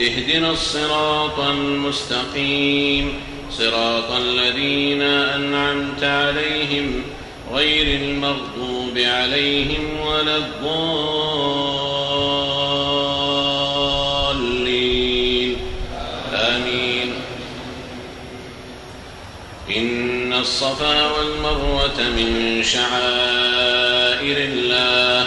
اهدنا الصراط المستقيم. صراط الذين أنعمت عليهم غير المغضوب عليهم ولا الضالين. آمين. إن الصفا والمروة من شعائر الله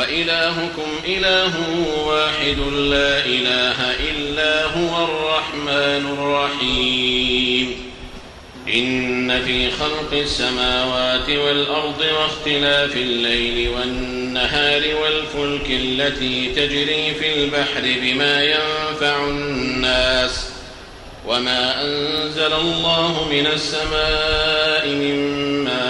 وإلهكم إله واحد لا إله إلا هو الرحمن الرحيم. إن في خلق السماوات والأرض واختلاف الليل والنهار والفلك التي تجري في البحر بما ينفع الناس وما أنزل الله من السماء من ماء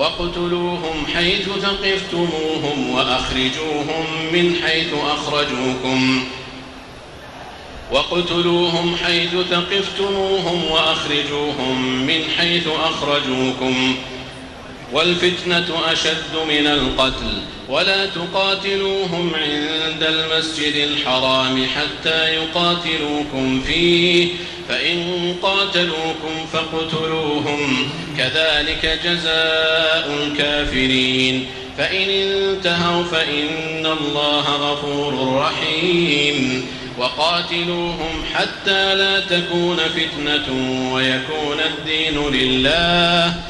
واقتلوهم حيث ثقفتموهم وأخرجوهم من حيث أخرجوكم. واقتلوهم حيث ثقفتموهم وأخرجوهم من حيث أخرجوكم. والفتنة أشد من القتل ولا تقاتلوهم عند المسجد الحرام حتى يقاتلوكم فيه فإن قاتلوكم فاقتلوهم. كذلك جزاء الكافرين. فإن انتهوا فإن الله غفور رحيم. وقاتلوهم حتى لا تكون فتنة ويكون الدين لله.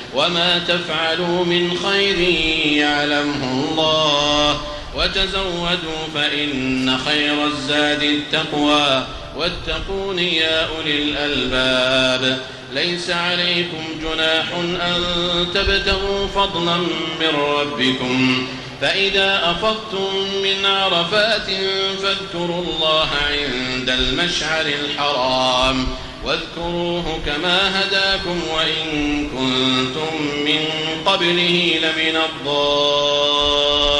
وما تفعلوا من خير يعلمه الله. وتزودوا فإن خير الزاد التقوى. واتقون يا أولي الألباب. ليس عليكم جناح أن تبتغوا فضلا من ربكم. فإذا أفضتم من عرفات فاذكروا الله عند المشعر الحرام. واذكروه كما هداكم وإن كنتم من قبله لمن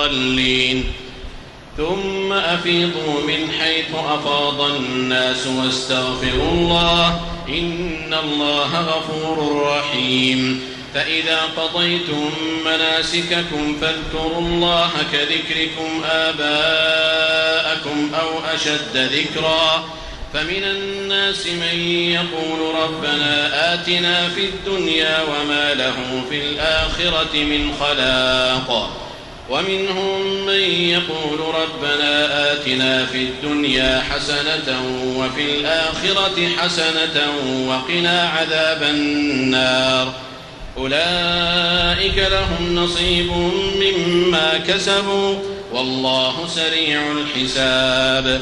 الضالين. ثم أفيضوا من حيث أفاض الناس واستغفروا الله إن الله غفور رحيم. فإذا قضيتم مناسككم فاذكروا الله كذكركم آباءكم أو أشد ذكرا. فمن الناس من يقول ربنا آتنا في الدنيا وما له في الآخرة من خلاق. ومنهم من يقول ربنا آتنا في الدنيا حسنة وفي الآخرة حسنة وقنا عذاب النار. أولئك لهم نصيب مما كسبوا والله سريع الحساب.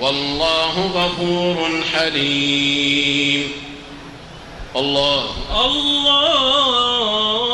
والله غفور حليم. الله. الله.